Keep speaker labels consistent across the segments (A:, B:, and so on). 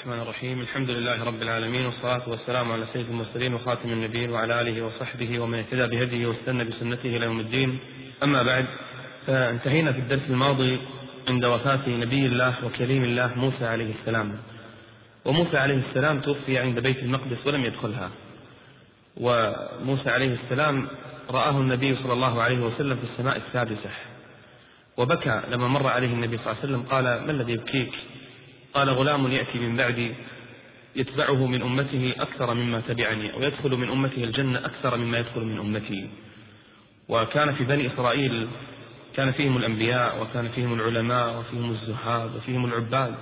A: الرحمن الرحيم. الحمد لله رب العالمين والصلاة والسلام على سيد المرسلين وخاتم النبيين وعلى آله وصحبه ومن اهتدى بهديه واستنى بسنته إلى يوم الدين. أما بعد فانتهينا في الدرس الماضي عند وفاة نبي الله وكريم الله موسى عليه السلام. وموسى عليه السلام توفي عند بيت المقدس ولم يدخلها. وموسى عليه السلام رآه النبي صلى الله عليه وسلم في السماء السادسة. وبكى لما مر عليه النبي صلى الله عليه وسلم قال ما الذي يبكيك؟ قال غلام يأتي من بعدي يتبعه من أمته أكثر مما تبعني ويدخل من أمته الجنة أكثر مما يدخل من أمتي. وكان في بني إسرائيل كان فيهم الأنبياء وكان فيهم العلماء وفيهم الزهاد وفيهم العباد.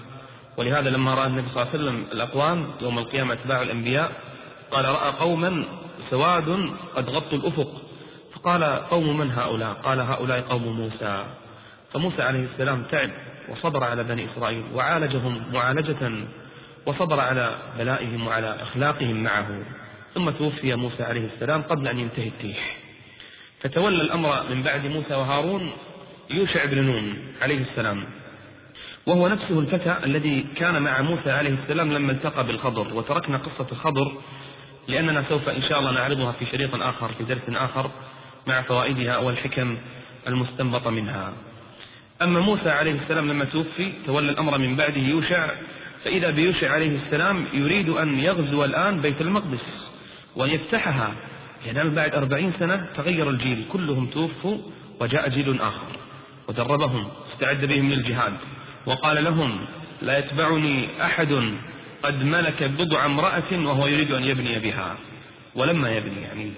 A: ولهذا لما رأى النبي صلى الله عليه وسلم الأقوام يوم القيامة أتباع الأنبياء قال رأى قوما سواد قد غطوا الأفق. فقال قوم من هؤلاء؟ قال هؤلاء قوم موسى. فموسى عليه السلام تعب وصبر على بني إسرائيل وعالجهم معالجة وصبر على بلائهم وعلى أخلاقهم معه. ثم توفي موسى عليه السلام قبل أن ينتهي التيح فتولى الأمر من بعد موسى وهارون يوشع بن نون عليه السلام. وهو نفسه الفتى الذي كان مع موسى عليه السلام لما التقى بالخضر وتركنا قصة الخضر لأننا سوف إن شاء الله نعرضها في شريط آخر في درس آخر مع فوائدها والحكم المستنبطة منها. أما موسى عليه السلام لما توفي تولى الأمر من بعده يوشع فإذا بيوشع عليه السلام يريد أن يغزو الآن بيت المقدس وأن يفتحها. لأن بعد أربعين سنة تغير الجيل كلهم توفوا وجاء جيل آخر. ودربهم استعد بهم للجهاد. وقال لهم لا يتبعني أحد قد ملك بضع امرأة وهو يريد أن يبني بها. ولما يبني يعني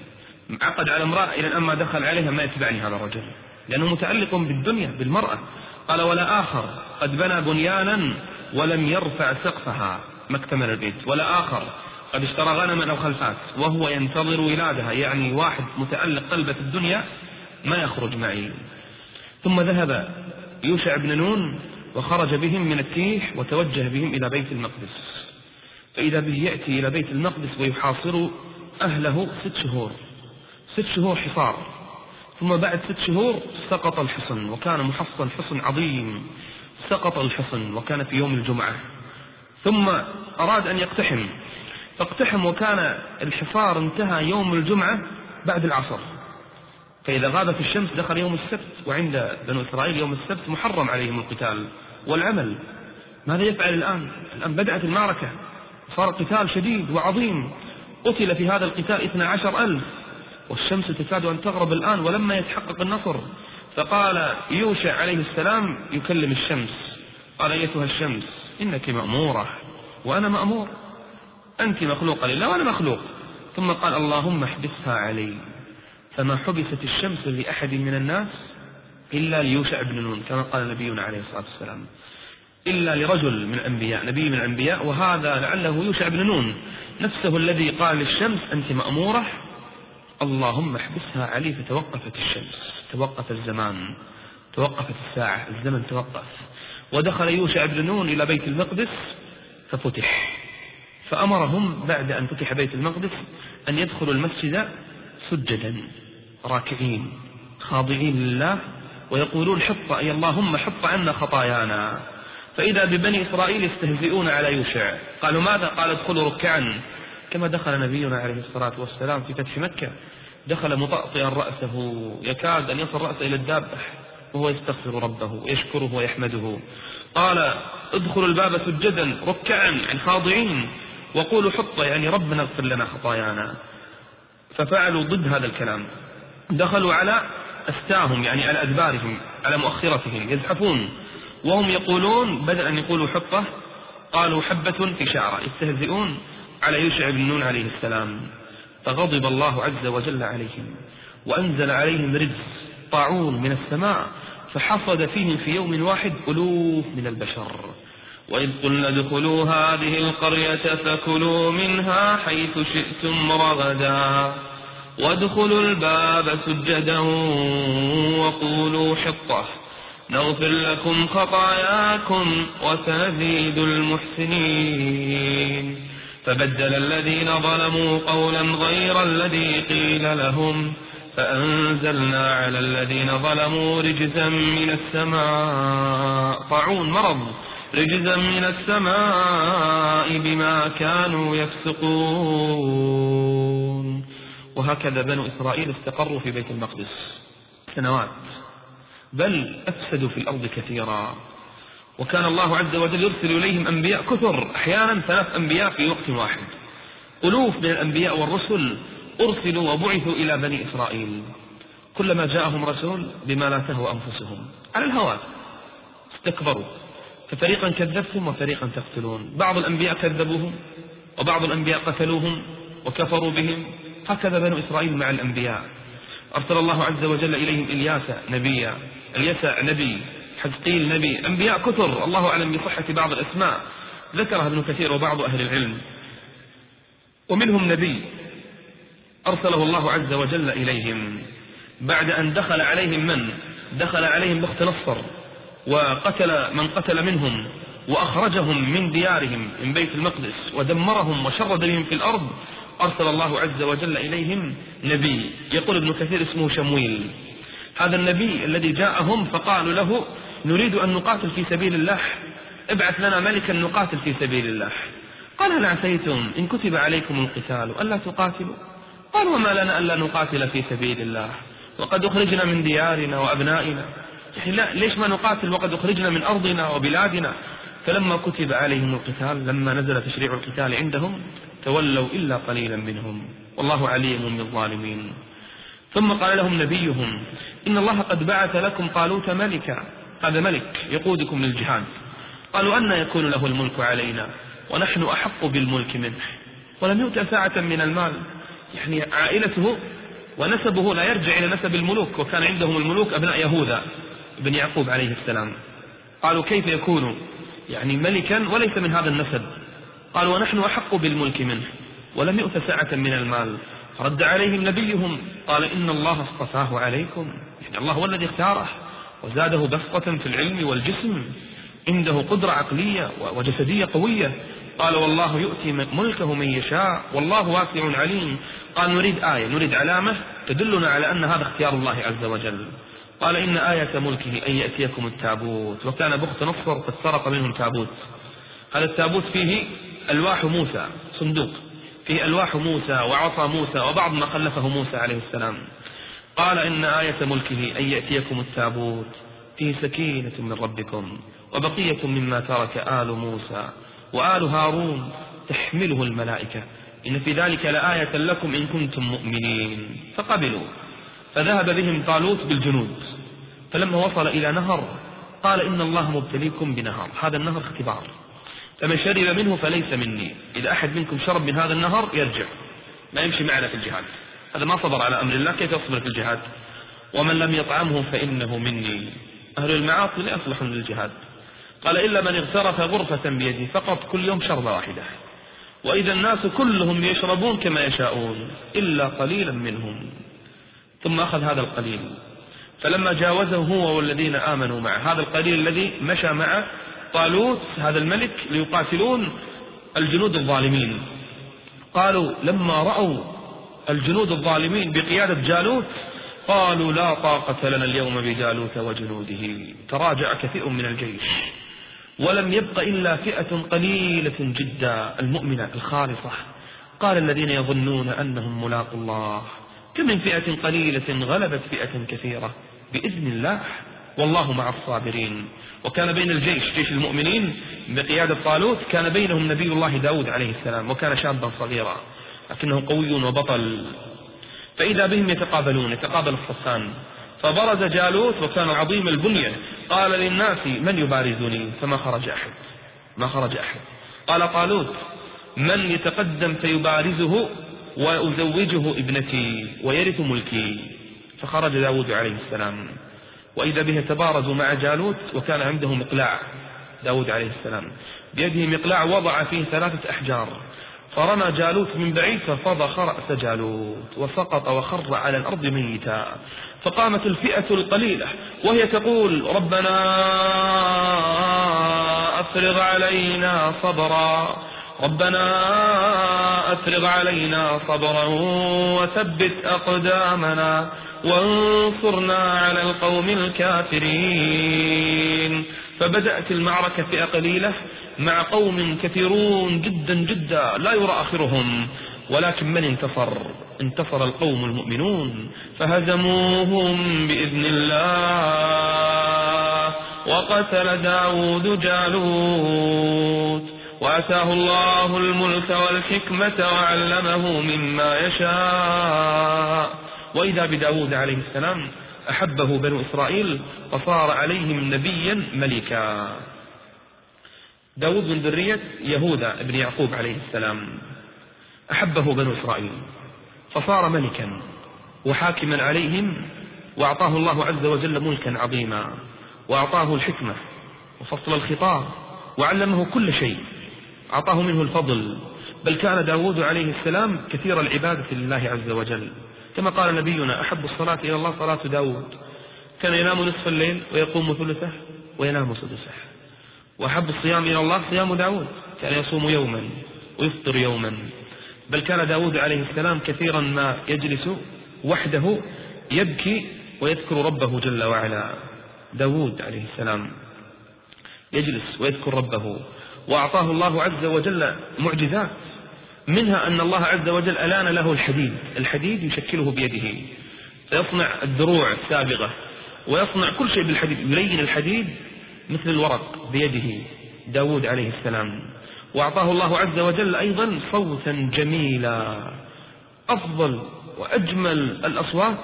A: عقد على امرأة إلى الآن ما دخل عليها ما يتبعني هذا الرجل. لأنه متعلق بالدنيا بالمرأة. قال ولا آخر. قد بنى بنيانا ولم يرفع سقفها. ما اكتمل البيت. ولا آخر. قد اشترى غنما أو خلفات. وهو ينتظر ولادها. يعني واحد متألق قلبة الدنيا ما يخرج معي. ثم ذهب يوشع بن نون وخرج بهم من التيح وتوجه بهم إلى بيت المقدس. فإذا به يأتي إلى بيت المقدس ويحاصر أهله ست شهور. ست شهور حصار. ثم بعد ست شهور سقط الحصن وكان محصن حصن عظيم. سقط الحصن وكان في يوم الجمعة. ثم أراد أن يقتحم. فاقتحم وكان الحصار انتهى يوم الجمعة بعد العصر. فإذا غابت الشمس دخل يوم السبت وعند بنو إسرائيل يوم السبت محرم عليهم القتال والعمل. ماذا يفعل الآن؟ الآن بدأت المعركة. صار قتال شديد وعظيم. قتل في هذا القتال اثنا عشر ألف. والشمس تكاد أن تغرب الآن ولما يتحقق النصر. فقال يوشع عليه السلام يكلم الشمس. قال أيتها الشمس إنك مأمورة وأنا مأمور. أنت مخلوقة لله وأنا مخلوق. ثم قال اللهم احبسها علي. فما حبست الشمس لأحد من الناس إلا ليوشع بن نون كما قال نبينا عليه الصلاة والسلام. إلا لرجل من الأنبياء نبي من الأنبياء وهذا لعله يوشع بن نون. نفسه الذي قال للشمس أنت مأمورة اللهم احبسها علي فتوقفت الشمس توقف الزمان توقفت الساعة الزمن توقف. ودخل يوشع بن نون إلى بيت المقدس ففتح. فأمرهم بعد أن فتح بيت المقدس أن يدخلوا المسجد سجدا راكعين خاضعين لله ويقولون حط أي اللهم حط عنا خطايانا. فإذا ببني إسرائيل يستهزئون على يوشع قالوا ماذا؟ قال ادخلوا ركعا. كما دخل نبينا عليه الصلاة والسلام في فتح مكة دخل مطأطئا رأسه يكاد أن يصل رأسه إلى الدابح وهو يستغفر ربه يشكره ويحمده. قال ادخلوا الباب سجدا ركعا يعني خاضعين وقولوا حط يعني ربنا اغفر لنا خطايانا. ففعلوا ضد هذا الكلام. دخلوا على أستاهم يعني على أدبارهم على مؤخرتهم يزحفون. وهم يقولون بدل أن يقولوا حطة قالوا حبة في شعرة يستهزئون. على يوشع بن نون عليه السلام فغضب الله عز وجل عليهم وأنزل عليهم رجس طاعون من السماء فحصد فيهم في يوم واحد ألوف من البشر. وإذ قلنا ادخلوا هذه القرية فكلوا منها حيث شئتم رغدا وادخلوا الباب سجدا وقولوا حطة نغفر لكم خطاياكم وسنزيد المحسنين. فبدل الذين ظلموا قولا غير الذي قيل لهم فأنزلنا على الذين ظلموا رجزا من السماء. طاعون مرض. رجزا من السماء بما كانوا يفسقون. وهكذا بنو إسرائيل استقروا في بيت المقدس. سنوات. بل أفسدوا في الأرض كثيرا. وكان الله عز وجل يرسل إليهم أنبياء كثر أحيانا ثلاث أنبياء في وقت واحد. ألوف من الأنبياء والرسل أرسلوا وبعثوا إلى بني إسرائيل. كلما جاءهم رسول بما لا تهوى أنفسهم. على الهوى. استكبروا. ففريقا كذبتم وفريقا تقتلون. بعض الأنبياء كذبوهم وبعض الأنبياء قتلوهم وكفروا بهم. هكذا بنو إسرائيل مع الأنبياء. أرسل الله عز وجل إليهم إلياس نبيا. اليسع نبي. حزقيل نبي أنبياء كثر الله أعلم بصحة بعض الأسماء. ذكرها ابن كثير وبعض أهل العلم. ومنهم نبي أرسله الله عز وجل إليهم. بعد أن دخل عليهم من؟ دخل عليهم بخت نصر وقتل من قتل منهم وأخرجهم من ديارهم من بيت المقدس ودمرهم وشرد بهم في الأرض. أرسل الله عز وجل إليهم نبي. يقول ابن كثير اسمه شمويل. هذا النبي الذي جاءهم فقالوا له نريد أن نقاتل في سبيل الله. ابعث لنا ملكا نقاتل في سبيل الله. قال هل عسيتم إن كتب عليكم القتال ألا تقاتلوا؟ قال وما لنا ألا نقاتل في سبيل الله. وقد أخرجنا من ديارنا وأبنائنا. يعني لا ليش ما نقاتل؟ وقد أخرجنا من أرضنا وبلادنا. فلما كتب عليهم القتال لما نزل تشريع القتال عندهم تولوا إلا قليلا منهم. والله عليم بالظالمين. ثم قال لهم نبيهم إن الله قد بعث لكم طالوت ملكا. هذا ملك يقودكم للجهاد. قالوا أن يكون له الملك علينا ونحن أحق بالملك منه. ولم يؤت ساعة من المال. يعني عائلته ونسبه لا يرجع إلى نسب الملوك وكان عندهم الملوك أبناء يهوذا بن يعقوب عليه السلام. قالوا كيف يكون؟ يعني ملكا وليس من هذا النسب. قال ونحن أحق بالملك منه. ولم يؤت سعة من المال. رد عليهم نبيهم قال إن الله اصطفاه عليكم. يعني الله هو الذي اختاره. وزاده بسطة في العلم والجسم عنده قدرة عقلية وجسدية قوية. قال والله يؤتي ملكه من يشاء والله واسع عليم. قال نريد آية نريد علامة تدلنا على أن هذا اختيار الله عز وجل. قال إن آية ملكه أن يأتيكم التابوت. وكان بخت نصر قد سرق منهم تابوت. هذا التابوت فيه ألواح موسى صندوق. فيه ألواح موسى وعصا موسى وبعض ما خلفه موسى عليه السلام. قال إن آية ملكه أن يأتيكم التابوت فيه سكينة من ربكم وبقية مما ترك آل موسى وآل هارون تحمله الملائكة إن في ذلك لآية لكم إن كنتم مؤمنين. فقبلوا. فذهب بهم طالوت بالجنود. فلما وصل إلى نهر قال إن الله مبتليكم بنهر. هذا النهر اختبار. فمن شرب منه فليس مني. إذا أحد منكم شرب من هذا النهر يرجع. ما يمشي معنا في الجهاد. هذا ما صبر على أمر الله كيف يصبر في الجهاد؟ ومن لم يطعمه فإنه مني. أهل المعاصي لا يصلحون للجهاد. قال إلا من اغترف غرفة بيده فقط كل يوم شربة واحدة. وإذا الناس كلهم يشربون كما يشاءون إلا قليلا منهم. ثم أخذ هذا القليل. فلما جاوزه هو والذين آمنوا معه هذا القليل الذي مشى مع طالوت هذا الملك ليقاتلون الجنود الظالمين. قالوا لما رأوا الجنود الظالمين بقيادة جالوت قالوا لا طاقة لنا اليوم بجالوت وجنوده. تراجع كثير من الجيش. ولم يبق إلا فئة قليلة جدا المؤمنة الخالصة. قال الذين يظنون أنهم ملاقوا الله. كم من فئة قليلة غلبت فئة كثيرة؟ بإذن الله. والله مع الصابرين. وكان بين الجيش جيش المؤمنين بقيادة طالوت كان بينهم نبي الله داود عليه السلام وكان شابا صغيرا. لكنه قوي وبطل. فإذا بهم يتقابلون يتقابل الصفان فبرز جالوت وكان عظيم البنية. قال للناس من يبارزني؟ فما خرج أحد. ما خرج أحد. قال طالوت من يتقدم فيبارزه وأزوجه ابنتي ويرث ملكي. فخرج داود عليه السلام. وإذا به تبارزوا مع جالوت وكان عنده مقلاع. داود عليه السلام. بيده مقلاع وضع فيه ثلاثة أحجار. فرمى جالوت من بعيد ففضخ رأس جالوت وسقط وخر على الأرض ميتا. فقامت الفئة القليلة وهي تقول ربنا أفرغ علينا صبرا. ربنا أفرغ علينا صبرا وثبت أقدامنا وانصرنا على القوم الكافرين. فبدأت المعركة فئة قليلة مع قوم كثيرون جدا جدا لا يرى آخرهم ولكن من انتصر؟ انتصر القوم المؤمنون. فهزموهم بإذن الله وقتل داود جالوت وأتاه الله الملك والحكمة وعلمه مما يشاء. وإذا بداود عليه السلام أحبه بنو إسرائيل فصار عليهم نبيا ملكا. داود من ذرية يهوذا بن يعقوب عليه السلام. أحبه بنو إسرائيل فصار ملكا وحاكما عليهم وأعطاه الله عز وجل ملكا عظيما وأعطاه الحكمة وفصل الخطاب وعلمه كل شيء. أعطاه منه الفضل. بل كان داود عليه السلام كثير العبادة لله عز وجل. كما قال نبينا أحب الصلاة إلى الله صلاة داود. كان ينام نصف الليل ويقوم ثلثه وينام سدسه. وأحب الصيام إلى الله صيام داود كان يصوم يوما ويفطر يوما. بل كان داود عليه السلام كثيرا ما يجلس وحده يبكي ويذكر ربه جل وعلا. داود عليه السلام يجلس ويذكر ربه. وأعطاه الله عز وجل معجزات منها أن الله عز وجل ألان له الحديد. الحديد يشكله بيده. فيصنع الدروع السابغة ويصنع كل شيء بالحديد. يلين الحديد مثل الورق بيده. داود عليه السلام. وأعطاه الله عز وجل أيضا صوتا جميلا. أفضل وأجمل الأصوات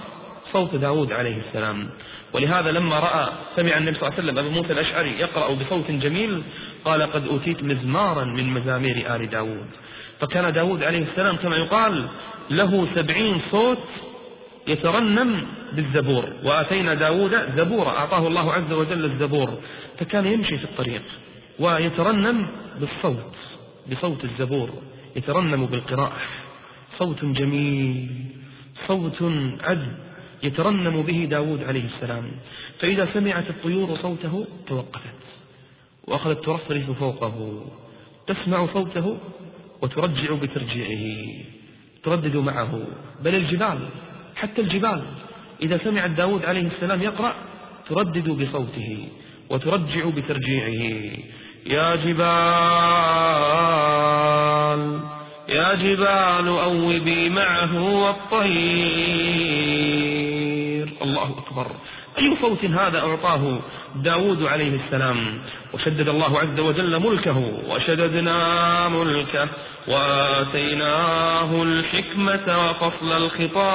A: صوت داود عليه السلام. ولهذا لما رأى سمع النبي صلى الله عليه وسلم أبو موسى الأشعري يقرأ بصوت جميل قال قد أوتيت مزمارا من مزامير آل داود. فكان داود عليه السلام كما يقال له سبعين صوت يترنم بالزبور وآتينا داود زبورا أعطاه الله عز وجل الزبور فكان يمشي في الطريق ويترنم بالصوت بصوت الزبور يترنم بالقراءة صوت جميل صوت عذب يترنم به داود عليه السلام. فإذا سمعت الطيور صوته توقفت وأخذت ترفرف فوقه تسمع صوته وترجع بترجيعه تردد معه. بل الجبال حتى الجبال إذا سمعت داود عليه السلام يقرأ تردد بصوته وترجع بترجيعه. يا جبال يا جبال أوبي معه والطير. الله أكبر. أي صوت هذا أعطاه داود عليه السلام؟ وشدد الله عز وجل ملكه وشددنا ملكه وآتيناه الحكمة وفصل الخطاب.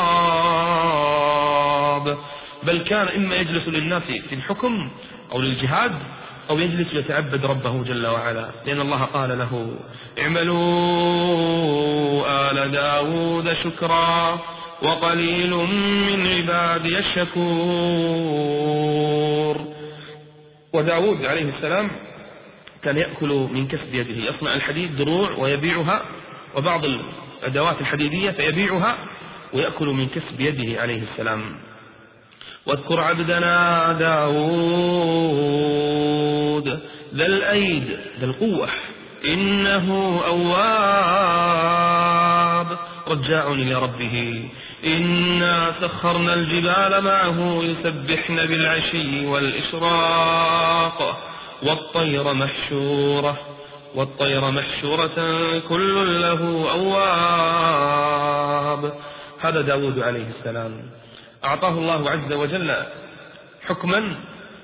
A: بل كان إما يجلس للناس في الحكم أو للجهاد أو يجلس يتعبد ربه جل وعلا. لأن الله قال له اعملوا آل داود شكرا. وقليل من عبادي الشكور. وداود عليه السلام كان يأكل من كسب يده. يصنع الحديد دروع ويبيعها وبعض الأدوات الحديدية فيبيعها ويأكل من كسب يده عليه السلام. واذكر عبدنا داود ذا الأيد ذا القوة. إنه أواب. رجاع لربه إنا سخرنا الجبال معه يسبحن بالعشي والإشراق والطير محشورة والطير محشورة كل له أواب. هذا داود عليه السلام. أعطاه الله عز وجل حكما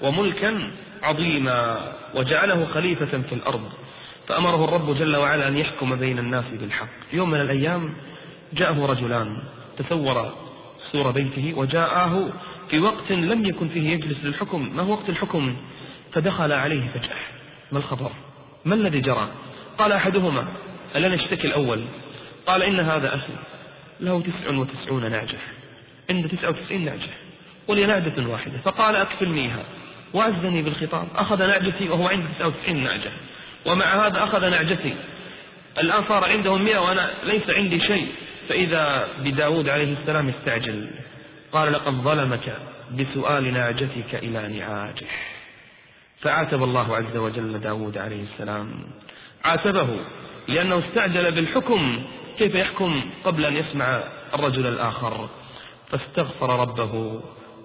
A: وملكا عظيما وجعله خليفة في الأرض. فأمره الرب جل وعلا أن يحكم بين الناس بالحق. يوم من الأيام جاءه رجلان تصور سور بيته وجاءه في وقت لم يكن فيه يجلس للحكم. ما هو وقت الحكم؟ فدخل عليه فجأة. ما الخبر؟ ما الذي جرى؟ قال أحدهما ألا نشتكي الأول؟ قال إن هذا أخي له تسع وتسعون نعجة عنده تسعة وتسعين نعجة ولي نعجة واحدة. فقال أكفلنيها وعزني بالخطاب. أخذ نعجتي وهو تسعة وتسعين نعجة ومع هذا أخذ نعجتي الآن صار عندهم مئة وأنا ليس عندي شيء. فإذا بداود عليه السلام استعجل قال لقد ظلمك بسؤال نعجتك إلى نعاجه. فعاتب الله عز وجل داود عليه السلام. عاتبه لأنه استعجل بالحكم كيف يحكم قبل أن يسمع الرجل الآخر؟ فاستغفر ربه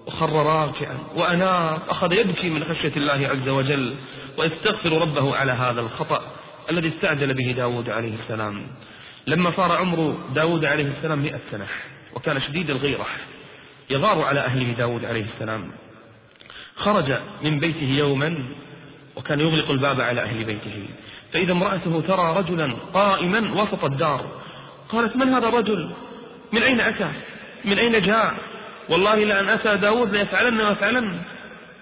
A: وخر راكعا وأناب أخذ يبكي من خشية الله عز وجل ويستغفر ربه على هذا الخطأ الذي استعجل به داود عليه السلام. لما صار عمر داود عليه السلام مئة سنة وكان شديد الغيرة يغار على أهله داود عليه السلام. خرج من بيته يوما وكان يغلق الباب على أهل بيته. فإذا امرأته ترى رجلا قائما وسط الدار قالت من هذا الرجل؟ من أين أتى؟ من أين جاء؟ والله لأن أتى داود ليفعلن ويفعلن.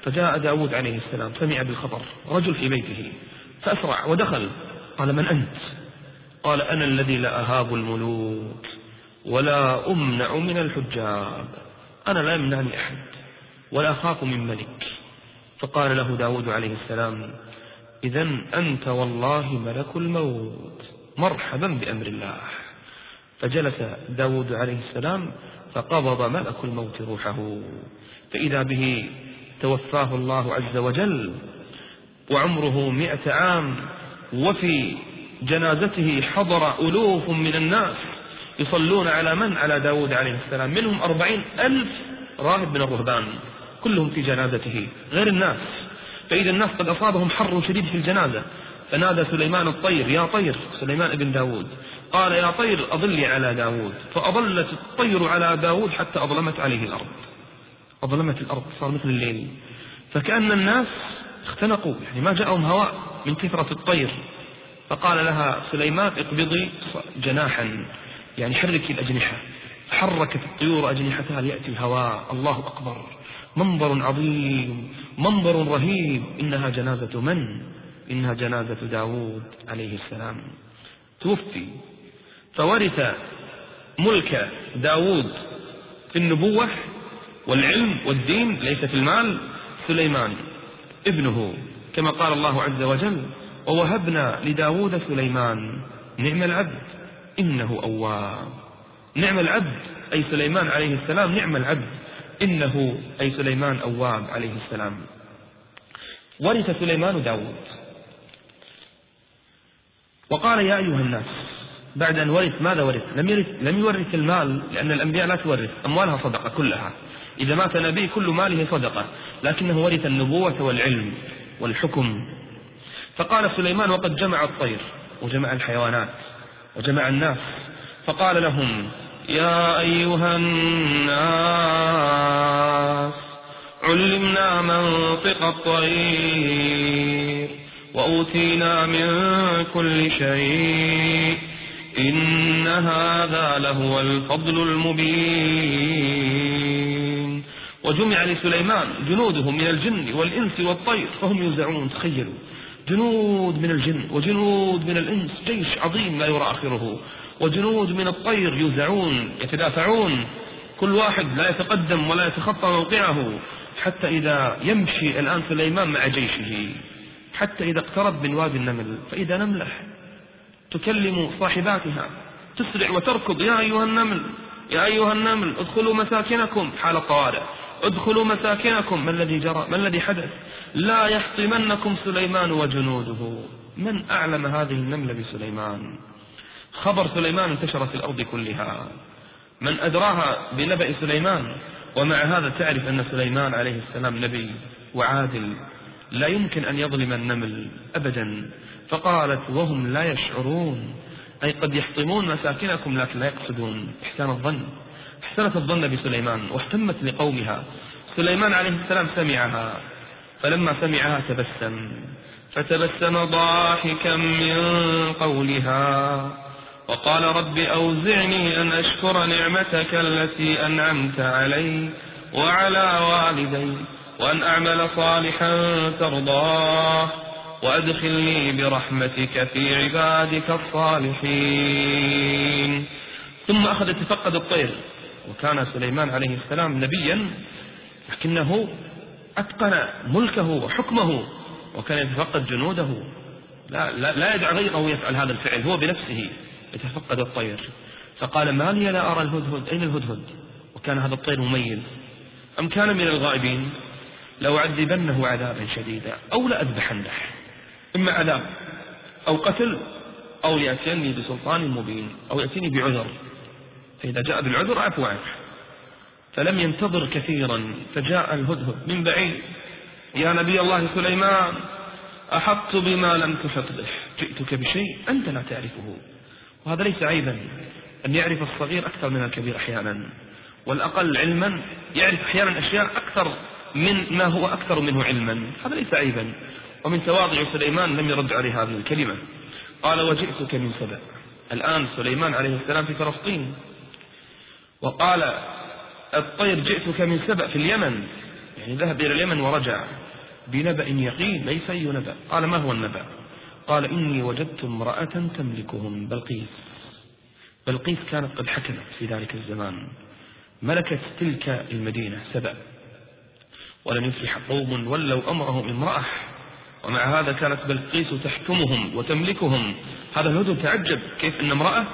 A: فجاء داود عليه السلام سمع بالخبر رجل في بيته فأسرع ودخل قال من أنت؟ قال أنا الذي لا أهاب الملوك ولا أمنع من الحجاب أنا لا يمنعني أحد ولا أخاف من ملك. فقال له داود عليه السلام إذا أنت والله ملك الموت مرحبا بأمر الله. فجلس داود عليه السلام فقبض ملك الموت روحه. فإذا به توفاه الله عز وجل وعمره مئة عام وفي جنازته حضر ألوف من الناس يصلون على من؟ على داود عليه السلام. منهم أربعين ألف راهب من الرهبان كلهم في جنازته غير الناس. فإذا الناس قد أصابهم حر شديد في الجنازة. فنادى سليمان الطير يا طير! سليمان ابن داود. قال يا طير أضلي على داود. فأضلت الطير على داود حتى أظلمت عليه الأرض. أظلمت الأرض صار مثل الليل. فكأن الناس اختنقوا يعني ما جاءهم هواء من كثرة الطير. فقال لها سليمان اقبضي جناحا يعني حركي الأجنحة. حركت الطيور أجنحتها ليأتي الهواء. الله أكبر. منظر عظيم منظر رهيب. إنها جنازة من؟ إنها جنازة داود عليه السلام. توفي. فورث ملك داود في النبوة والعلم والدين ليس في المال سليمان ابنه. كما قال الله عز وجل ووهبنا لداود سليمان نعم العبد إنه أواب. نعم العبد أي سليمان عليه السلام نعم العبد إنه أي سليمان أواب عليه السلام. ورث سليمان داود. وقال يا أيها الناس بعد أن ورث ماذا ورث؟ لم يرث لم يورث المال لأن الأنبياء لا تورث أموالها صدقة كلها. إذا مات نبي كل ماله صدقة لكنه ورث النبوة والعلم والحكم فقال سليمان وقد جمع الطير وجمع الحيوانات وجمع الناس. فقال لهم يا أيها الناس علمنا منطق الطير وأوتينا من كل شيء إن هذا لهو الفضل المبين. وجمع لسليمان جنوده من الجن والإنس والطير فهم يوزعون تخيلوا. جنود من الجن وجنود من الإنس جيش عظيم لا يرى آخره. وجنود من الطير يوزعون يتدافعون. كل واحد لا يتقدم ولا يتخطى موقعه. حتى إذا يمشي الآن سليمان مع جيشه حتى إذا اقترب من وادي النمل فإذا نملة تكلم صاحباتها تسرع وتركض. يا أيها النمل يا أيها النمل ادخلوا مساكنكم. حال الطوارئ ادخلوا مساكنكم. ما الذي جرى؟ ما الذي حدث؟ لا يحطمنكم سليمان وجنوده. من أعلم هذه النملة بسليمان؟ خبر سليمان انتشر في الأرض كلها. من أدراها بنبأ سليمان ومع هذا تعرف أن سليمان عليه السلام نبي وعادل. لا يمكن أن يظلم النمل أبدا. فقالت وهم لا يشعرون. أي قد يحطمون مساكنكم لكن لا يقصدون. إحسان الظن. احسنت الظن بسليمان واهتمت لقومها. سليمان عليه السلام سمعها. فلما سمعها تبسم فتبسم ضاحكا من قولها. وقال رب أوزعني أن أشكر نعمتك التي أنعمت علي وعلى والدي وأن أعمل صالحا ترضاه وأدخلني برحمتك في عبادك الصالحين. ثم أخذ يتفقد الطير وكان سليمان عليه السلام نبيا لكنه أتقن ملكه وحكمه وكان يتفقد جنوده. لا, لا, لا يدع غيره يفعل هذا الفعل هو بنفسه يتفقد الطير. فقال ما لي لا أرى الهدهد أين الهدهد؟ وكان هذا الطير مميز. أم كان من الغائبين؟ لأعذبنه عذابا شديدا أو لأذبحنه إما عذاب أو قتل أو يأتيني بسلطان مبين أو يأتيني بعذر. فإذا جاء بالعذر عفو عنه. فلم ينتظر كثيرا فجاء الهدهد من بعيد. يا نبي الله سليمان أحطت بما لم تحط به جئتك بشيء أنت لا تعرفه. وهذا ليس عيبا أن يعرف الصغير أكثر من الكبير أحيانا. والأقل علما يعرف أحيانا أشياء أكثر من ما هو أكثر منه علما. هذا ليس عيبا. ومن تواضع سليمان لم يرد عليه هذه الكلمة. قال وجئتك من سبأ. الآن سليمان عليه السلام في فلسطين. وقال الطير جئتك من سبأ في اليمن. يعني ذهب إلى اليمن ورجع بنبأ يقين ليس أي نبأ. قال ما هو النبأ؟ قال إني وجدت امرأة تملكهم بلقيس. بلقيس كانت قد حكمت في ذلك الزمان. ملكت تلك المدينة سبأ. ولم يفلح قوم ولوا أمرهم امرأة. ومع هذا كانت بلقيس تحكمهم وتملكهم. هذا الهدى تعجب. كيف أن امرأة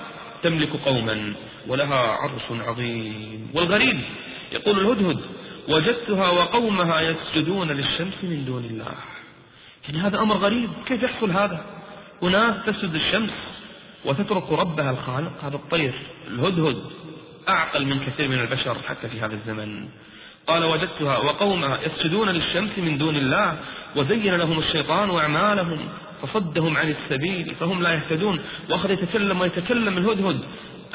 A: تملك قوما ولها عرش عظيم والغريب يقول الهدهد وجدتها وقومها يسجدون للشمس من دون الله. يعني هذا أمر غريب كيف يحصل هذا؟ أناس تسجد الشمس وتترك ربها الخالق هذا الطير الهدهد أعقل من كثير من البشر حتى في هذا الزمن. قال وجدتها وقومها يسجدون للشمس من دون الله وزين لهم الشيطان أعمالهم فصدهم عن السبيل فهم لا يهتدون. وأخذ يتكلم ويتكلم الهدهد.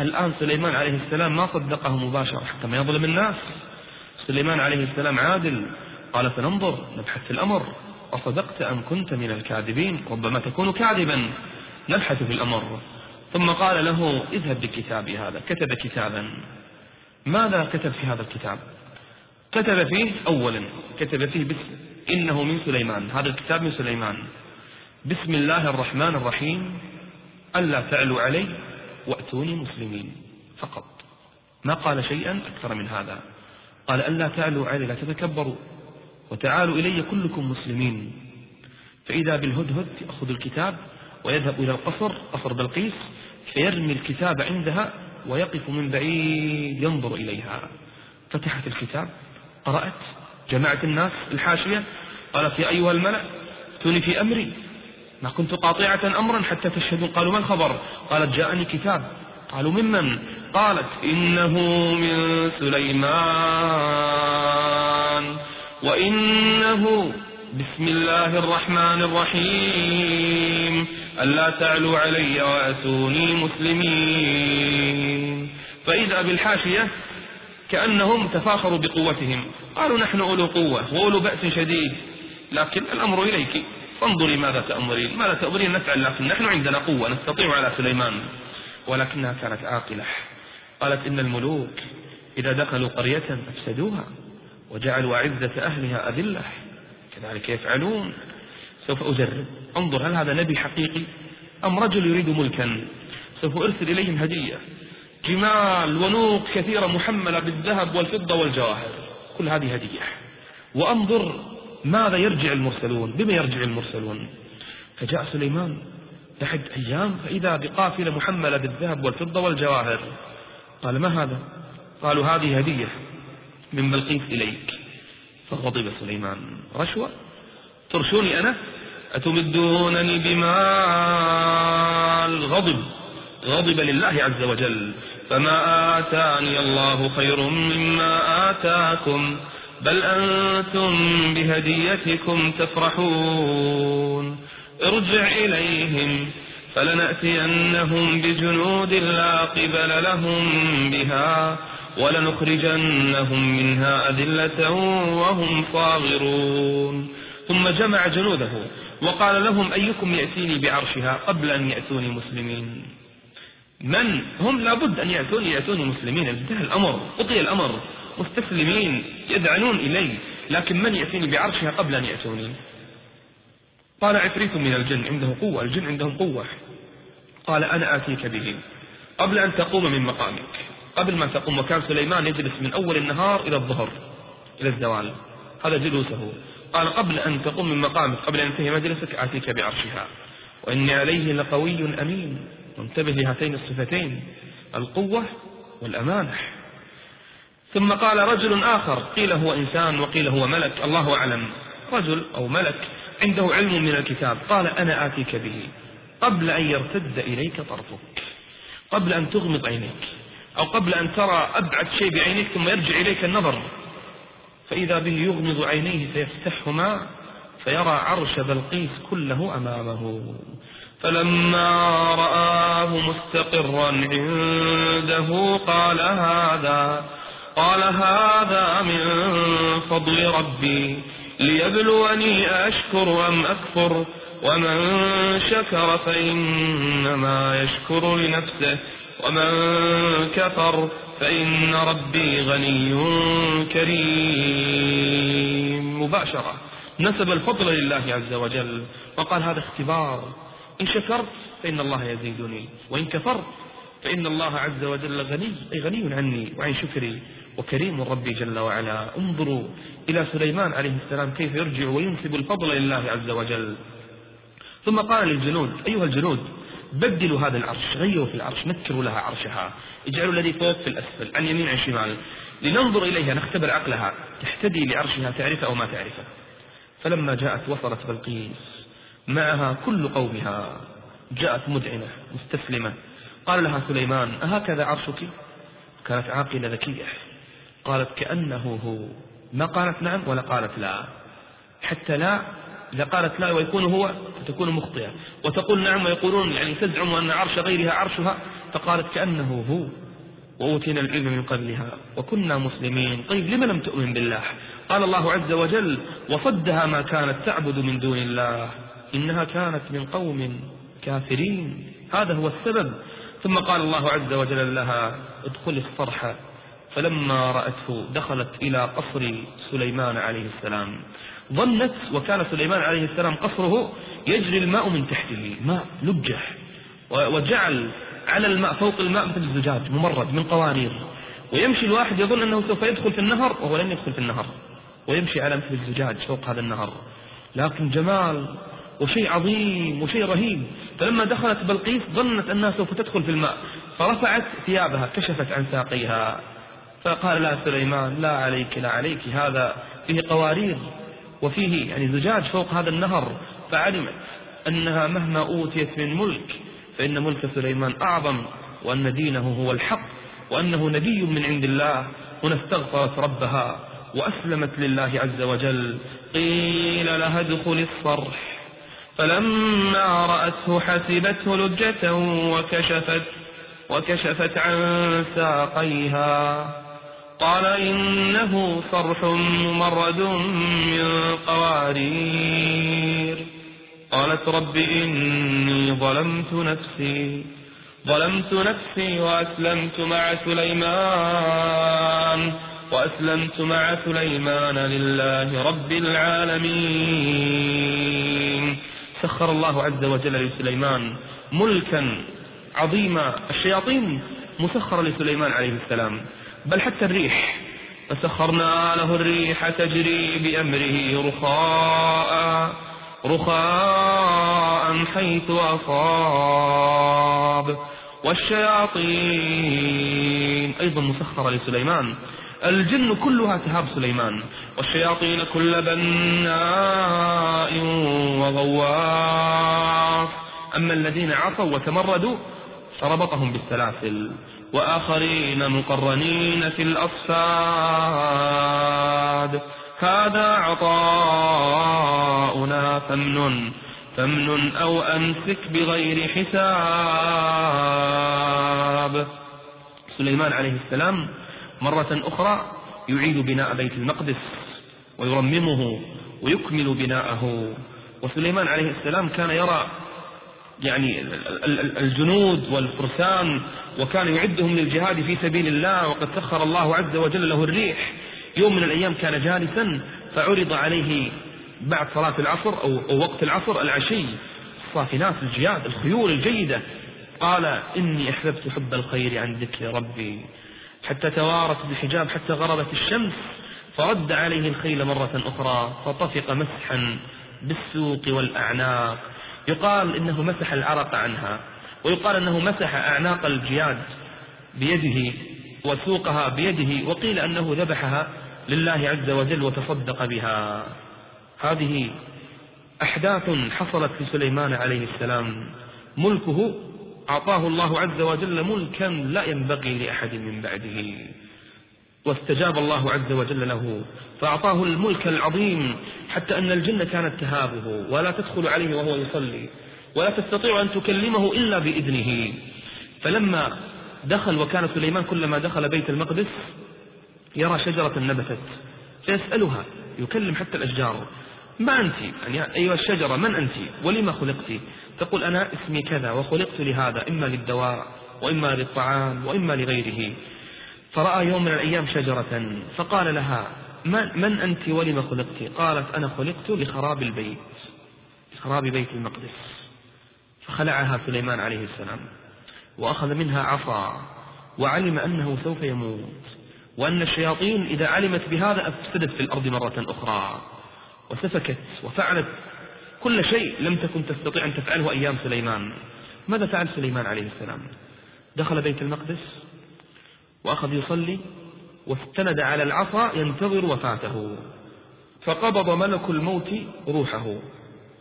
A: الآن سليمان عليه السلام ما صدقه مباشرة. حتى ما يظلم الناس. سليمان عليه السلام عادل. قال سننظر نبحث في الأمر. أصدقت أم كنت من الكاذبين؟ ربما تكون كاذبا. نبحث في الأمر. ثم قال له اذهب بكتابي هذا. كتب كتابا. ماذا كتب في هذا الكتاب؟ كتب فيه أولا كتب فيه باسم. إنه من سليمان. هذا الكتاب من سليمان. بسم الله الرحمن الرحيم. ألا تعلوا علي وأتوني مسلمين. فقط. ما قال شيئا أكثر من هذا. قال ألا تعلوا علي لا تتكبروا. وتعالوا إلي كلكم مسلمين. فإذا بالهدهد يأخذ الكتاب ويذهب إلى القصر قصر بلقيس فيرمي الكتاب عندها ويقف من بعيد ينظر إليها. فتحت الكتاب قرأت جمعت الناس الحاشية قالت يا أيها الملأ أتوني في أمري. ما كنت قاطعة أمرا حتى تشهدون قالوا ما الخبر؟ قالت جاءني كتاب. قالوا ممن قالت إنه من سليمان. وإنه بسم الله الرحمن الرحيم. ألا تعلوا علي وأتوني مسلمين. فإذا بالحاشية كأنهم تفاخروا بقوتهم. قالوا نحن أولو قوة وأولو بأس شديد. لكن الأمر إليك. فانظري ماذا تأمرين. ماذا تأمرين؟ نفعل لكن نحن عندنا قوة نستطيع على سليمان. ولكنها كانت عاقلة. قالت إن الملوك إذا دخلوا قرية أفسدوها وجعلوا أعزة أهلها أذلة. كذلك يفعلون. سوف أجرب. انظر هل هذا نبي حقيقي؟ أم رجل يريد ملكا؟ سوف أرسل إليهم هدية. جمال ونوق كثيرة محملة بالذهب والفضة والجواهر. كل هذه هدية. وأنظر ماذا يرجع المرسلون؟ بما يرجع المرسلون؟ فجاء سليمان. بعد أيام فإذا بقافلة محملة بالذهب والفضة والجواهر. قال ما هذا؟ قالوا هذه هدية من بلقيس إليك. فغضب سليمان. رشوة؟ ترشوني أنا؟ أتمدونني بمال؟ غضب. غضب لله عز وجل. فما آتاني الله خير مما آتاكم. بل أنتم بهديتكم تفرحون. ارجع إليهم فلنأتينهم بجنود لا قبل لهم بها ولنخرجنهم منها أذلة وهم صاغرون. ثم جمع جنوده وقال لهم أيكم يأتيني بعرشها قبل أن يأتوني مسلمين؟ من هم؟ لابد أن يأتوني يأتوني مسلمين. انتهى الأمر قضي الأمر. مستسلمين يدعنون إلي لكن من يأتيني بعرشها قبل أن يأتوني؟ قال عفريت من الجن عنده قوة الجن عندهم قوة. قال أنا آتيك به. قبل أن تقوم من مقامك. قبل ما تقوم وكان سليمان يجلس من أول النهار إلى الظهر إلى الزوال. هذا جلوسه. قال قبل أن تقوم من مقامك قبل أن ينتهي مجلسك آتيك بعرشها. وإني عليه لقوي أمين. انتبه لهاتين الصفتين القوة والأمانة. ثم قال رجل آخر قيل هو إنسان وقيل هو ملك الله أعلم. رجل أو ملك عنده علم من الكتاب قال أنا آتيك به. قبل أن يرتد إليك طرفك قبل أن تغمض عينيك أو قبل أن ترى أبعد شيء بعينيك ثم يرجع إليك النظر. فإذا به يغمض عينيه فيفتحهما فيرى عرش بلقيس كله أمامه. فلما رآه مستقرا عنده قال هذا قال هذا من فضل ربي ليبلوني أشكر أم أكفر ومن شكر فإنما يشكر لنفسه ومن كفر فإن ربي غني كريم. مباشرة. نسب الفضل لله عز وجل. وقال هذا اختبار. إن شكرت فإن الله يزيدني وإن كفرت فإن الله عز وجل غني أي غني عني وعن شكري. وكريم ربي جل وعلا. انظروا إلى سليمان عليه السلام كيف يرجع وينسب الفضل لله عز وجل. ثم قال للجنود أيها الجنود بدلوا هذا العرش غيروا في العرش نكروا لها عرشها اجعلوا الذي فوق في الأسفل عن يمين عن شمال لننظر إليها نختبر عقلها تحتدي لعرشها تعرفه أو ما تعرفه فلما جاءت وصلت بلقيس معها كل قومها جاءت مذعنة مستسلمة قال لها سليمان أهكذا عرشك؟ كانت عاقلة ذكية. قالت كأنه هو. ما قالت نعم ولا قالت لا. حتى لا إذا قالت لا ويكون هو فتكون مخطئة. وتقول نعم ويقولون يعني تزعم أن عرش غيرها عرشها فقالت كأنه هو. وأوتينا العلم من قبلها. وكنا مسلمين. طيب لم لم تؤمن بالله؟ قال الله عز وجل وصدها ما كانت تعبد من دون الله. إنها كانت من قوم كافرين. هذا هو السبب. ثم قال الله عز وجل لها ادخلي الصرح. فلما رأته دخلت إلى قصر سليمان عليه السلام. ظنت وكان سليمان عليه السلام قصره يجري الماء من تحته ماء لجح وجعل على الماء فوق الماء مثل الزجاج ممرد من قوارير ويمشي الواحد يظن أنه سوف يدخل في النهر وهو لن يدخل في النهر. ويمشي على مثل الزجاج فوق هذا النهر. لكن جمال وشيء عظيم وشيء رهيب. فلما دخلت بلقيس ظنت أنها سوف تدخل في الماء. فرفعت ثيابها كشفت عن ساقيها. فقال لها سليمان لا عليك لا عليك هذا فيه قوارير وفيه يعني زجاج فوق هذا النهر فعلمت أنها مهما أوتيت من ملك فإن ملك سليمان أعظم وأن دينه هو الحق وأنه نبي من عند الله هنا استغفرت ربها وأسلمت لله عز وجل. قيل لها ادخل الصرح. فلما رأته حسبته لجة وكشفت وكشفت عن ساقيها. قال إنه صرح ممرد من قوارير. قالت رب إني ظلمت نفسي ظلمت نفسي وأسلمت مع سليمان وأسلمت مع سليمان لله رب العالمين. سخر الله عز وجل لسليمان ملكا عظيما الشياطين مسخرة لسليمان عليه السلام. بل حتى الريح. فسخرنا له الريح تجري بأمره رخاء رخاء حيث أصاب. والشياطين أيضا مسخرة لسليمان. الجن كلها تهاب سليمان. والشياطين كل بناء وغواص أما الذين عصوا وتمردوا فربطهم بالسلاسل. وآخرين مقرنين في الأصفاد. هذا عطاؤنا فمن فمن أو أمسك بغير حساب. سليمان عليه السلام مرة أخرى يعيد بناء بيت المقدس ويرممه ويكمل بناءه. وسليمان عليه السلام كان يرى يعني الجنود والفرسان وكان يعدهم للجهاد في سبيل الله وقد سخر الله عز وجل له الريح. يوم من الأيام كان جالسا فعرض عليه بعد صلاة العصر أو وقت العصر العشي. الصافنات الجياد الخيول الجيدة. قال إني أحببت حب الخير عن ذكر ربي. حتى توارت بالحجاب حتى غربت الشمس فرد عليه الخيل مرة أخرى فطفق مسحا بالسوق والأعناق. يقال إنه مسح العرق عنها ويقال أنه مسح أعناق الجياد بيده وسوقها بيده وقيل أنه ذبحها لله عز وجل وتصدق بها. هذه أحداث حصلت في سليمان عليه السلام. ملكه أعطاه الله عز وجل ملكا لا ينبغي لأحد من بعده. واستجاب الله عز وجل له فأعطاه الملك العظيم حتى أن الجن كانت تهابه ولا تدخل عليه وهو يصلي ولا تستطيع أن تكلمه إلا بإذنه. فلما دخل وكان سليمان كلما دخل بيت المقدس يرى شجرة نبتت فيسألها يكلم حتى الأشجار ما أنت؟ يعني أيها الشجرة من أنت؟ ولما خلقت؟ تقول أنا اسمي كذا وخلقت لهذا إما للدواء وإما للطعام وإما لغيره. فرأى يوم من الأيام شجرة فقال لها من أنت ولم خلقت؟ قالت أنا خلقت لخراب البيت لخراب بيت المقدس. فخلعها سليمان عليه السلام وأخذ منها عصا وعلم أنه سوف يموت وأن الشياطين إذا علمت بهذا أفسدت في الأرض مرة أخرى وسفكت وفعلت كل شيء لم تكن تستطيع أن تفعله أيام سليمان. ماذا فعل سليمان عليه السلام؟ دخل بيت المقدس وأخذ يصلي واستند على العصا ينتظر وفاته. فقبض ملك الموت روحه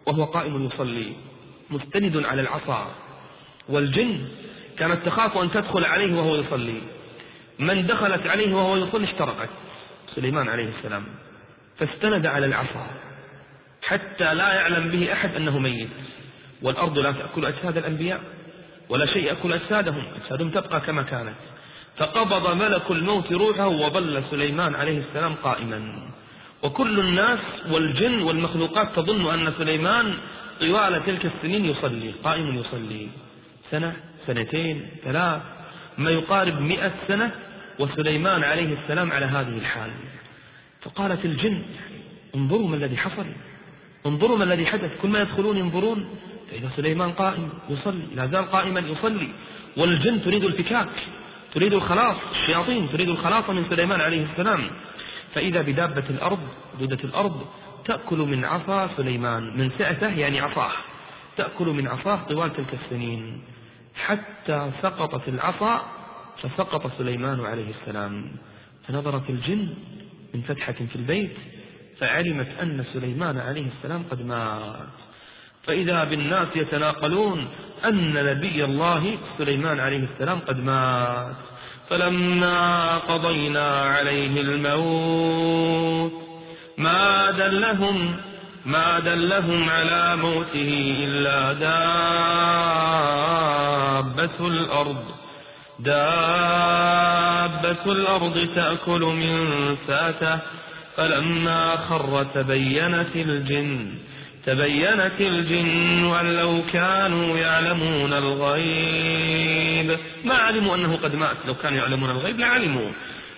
A: وهو قائم يصلي مستند على العصا. والجن كانت تخاف أن تدخل عليه وهو يصلي. من دخلت عليه وهو يصلي اشترقت سليمان عليه السلام. فاستند على العصا حتى لا يعلم به أحد أنه ميت. والأرض لا تأكل أجساد الأنبياء ولا شيء يأكل أجسادهم أجسادهم تبقى كما كانت. فقبض ملك الموت روحه وظل سليمان عليه السلام قائما. وكل الناس والجن والمخلوقات تظن أن سليمان طوال تلك السنين يصلي قائم يصلي. سنة سنتين ثلاث ما يقارب مئة سنة وسليمان عليه السلام على هذه الحال. فقالت الجن انظروا ما الذي حصل انظروا ما الذي حدث كل ما يدخلون ينظرون فإذا سليمان قائم يصلي لا زال قائما يصلي والجن تريد الفكاك. تريد الخلاص الشياطين تريد الخلاص من سليمان عليه السلام. فإذا بدابة الأرض دودة الأرض تأكل من عصا سليمان من سعته يعني عصاه. تأكل من عصاه طوال تلك السنين. حتى سقطت العصا فسقط سليمان عليه السلام. فنظرت الجن من فتحة في البيت فعلمت أن سليمان عليه السلام قد مات. فإذا بالناس يتناقلون أن نبي الله سليمان عليه السلام قد مات. فلما قضينا عليه الموت ما دلهم ما دلهم على موته إلا دابة الأرض. دابة الأرض تأكل من ساته فلما خر تبينت الجن تبينت الجن أن لو كانوا يعلمون الغيب. ما علموا أنه قد مات؟ لو كانوا يعلمون الغيب لعلموا.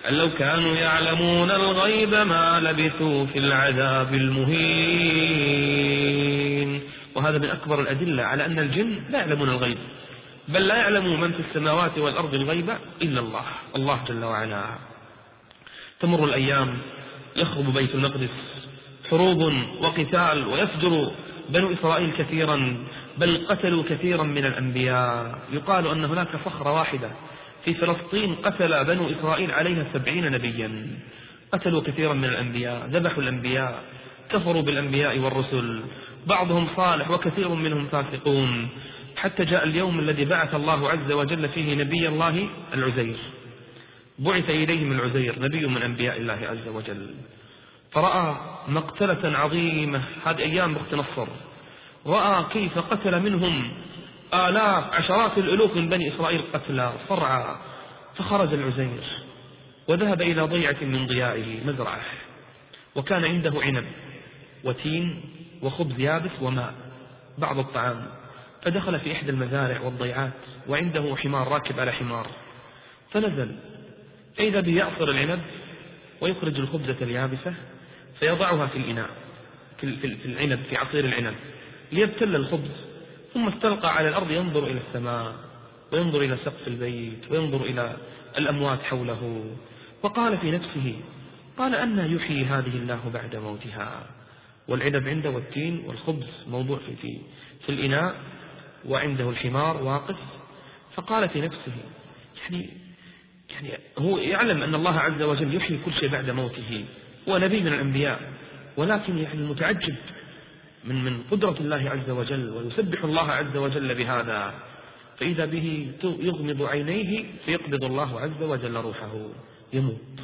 A: أن لو كانوا يعلمون الغيب ما لبثوا في العذاب المهين. وهذا من أكبر الأدلة على أن الجن لا يعلمون الغيب. بل لا يعلم من في السماوات والأرض الغيب إلا الله. الله جل وعلا. تمر الأيام يخرب بيت المقدس. حروب وقتال ويفجر بنو إسرائيل كثيرا بل قتلوا كثيرا من الأنبياء. يقال أن هناك صخرة واحدة في فلسطين قتل بنو إسرائيل عليها سبعين نبيا. قتلوا كثيرا من الأنبياء ذبحوا الأنبياء كفروا بالأنبياء والرسل. بعضهم صالح وكثير منهم فاسقون. حتى جاء اليوم الذي بعث الله عز وجل فيه نبي الله العزير. بعث إليهم العزير نبي من أنبياء الله عز وجل. فرأى مقتلة عظيمة هذه أيام بخت نصر. رأى كيف قتل منهم آلاف عشرات الألوف من بني إسرائيل قتلى صرعى فخرج العزير وذهب إلى ضيعة من ضيائه مزرعة وكان عنده عنب وتين وخبز يابس وماء بعض الطعام. فدخل في إحدى المزارع والضيعات وعنده حمار راكب على حمار. فنزل فإذا به يعصر العنب ويخرج الخبزة اليابسة فيضعها في الإناء في العنب في عصير العنب ليبتل الخبز ثم استلقى على الأرض ينظر إلى السماء وينظر إلى سقف البيت وينظر إلى الأموات حوله وقال في نفسه قال أن يحيي هذه الله بعد موتها. والعنب عنده والتين والخبز موضوع في, في, في الإناء وعنده الحمار واقف. فقال في نفسه يعني يعني هو يعلم أن الله عز وجل يحيي كل شيء بعد موته. هو نبي من الأنبياء ولكن يعني متعجب من من قدرة الله عز وجل ويسبح الله عز وجل بهذا. فإذا به يغمض عينيه فيقبض الله عز وجل روحه يموت.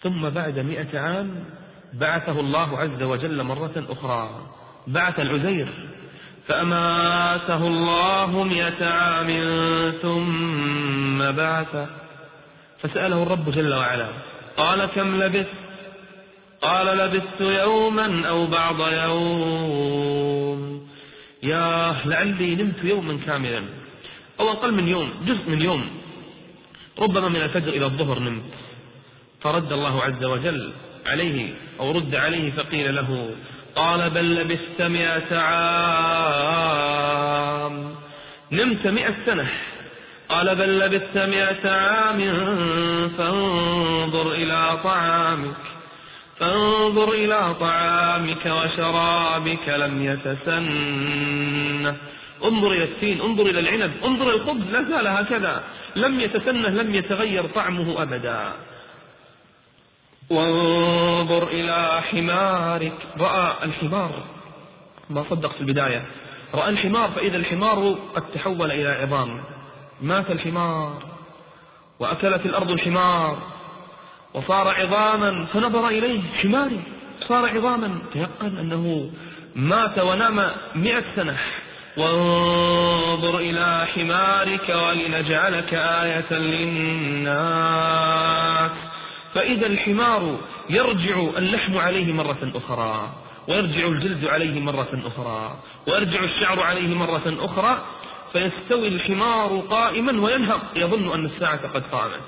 A: ثم بعد مئة عام بعثه الله عز وجل مرة أخرى بعث العزير فأماته الله مئة عام ثم بعثه. فسأله الرب جل وعلا قال كم لبثت؟ قال لبثت يوما أو بعض يوم. يا لعلي نمت يوما كاملا. أو أقل من يوم جزء من يوم. ربما من الفجر إلى الظهر نمت. فرد الله عز وجل عليه أو رد عليه فقيل له قال بل لبثت مئة عام. نمت مئة سنة. قال بل لبثت مئة عام فانظر إلى طعامك. فانظر إلى طعامك وشرابك لم يتسنه. انظر إلى التين انظر إلى العنب انظر إلى الخبز لا زال هكذا. لم يتسنه لم يتغير طعمه أبدا. وانظر إلى حمارك. رأى الحمار. ما صدق في البداية. رأى الحمار فإذا الحمار قد تحول إلى عظام. مات الحمار. وأكلت الأرض الحمار. وصار عظاما فنظر إليه حماري صار عظاما تيقن أنه مات ونام مئة سنة. وانظر إلى حمارك ولنجعلك آية للناس. فإذا الحمار يرجع اللحم عليه مرة أخرى. ويرجع الجلد عليه مرة أخرى. ويرجع الشعر عليه مرة أخرى. فيستوي الحمار قائما وينهض. يظن أن الساعة قد قامت.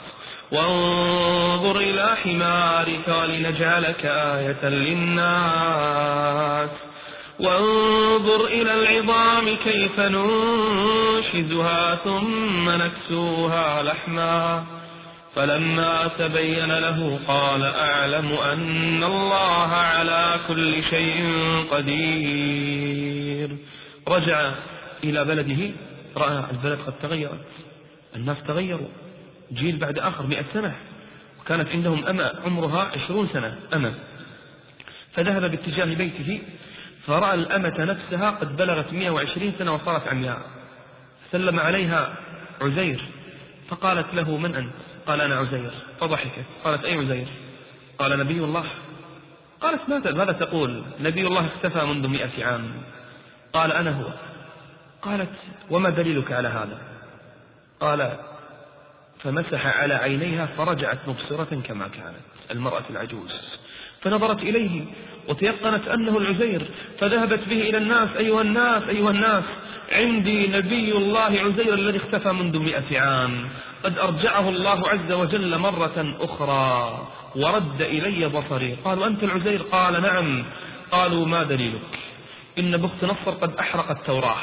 A: وانظر إلى حمارك ولنجعلك آية للناس. وانظر إلى العظام كيف ننشزها ثم نكسوها لحما. فلما تبين له قال أعلم أن الله على كل شيء قدير. رجع إلى بلده رأى البلد قد تغيرت الناس تغيروا. جيل بعد آخر مئة سنة وكانت عندهم أمة عمرها عشرون سنة أمة. فذهب باتجاه بيته فرأى الأمة نفسها قد بلغت 120 سنة وصارت عمياء. سلم عليها عزير فقالت له من أنت؟ قال أنا عزير. فضحكت. قالت أي عزير؟ قال نبي الله. قالت ماذا ماذا تقول؟ نبي الله اختفى منذ مئة عام. قال أنا هو. قالت وما دليلك على هذا؟ قال فمسح على عينيها فرجعت مبصرة كما كانت المرأة العجوز. فنظرت إليه وتيقنت أنه العزير فذهبت به إلى الناس أيها الناس أيها الناس عندي نبي الله عزير الذي اختفى منذ مئة عام. قد أرجعه الله عز وجل مرة أخرى ورد إلي بصري. قالوا أنت العزير؟ قال نعم. قالوا ما دليلك؟ إن بخت نصر قد أحرق التوراة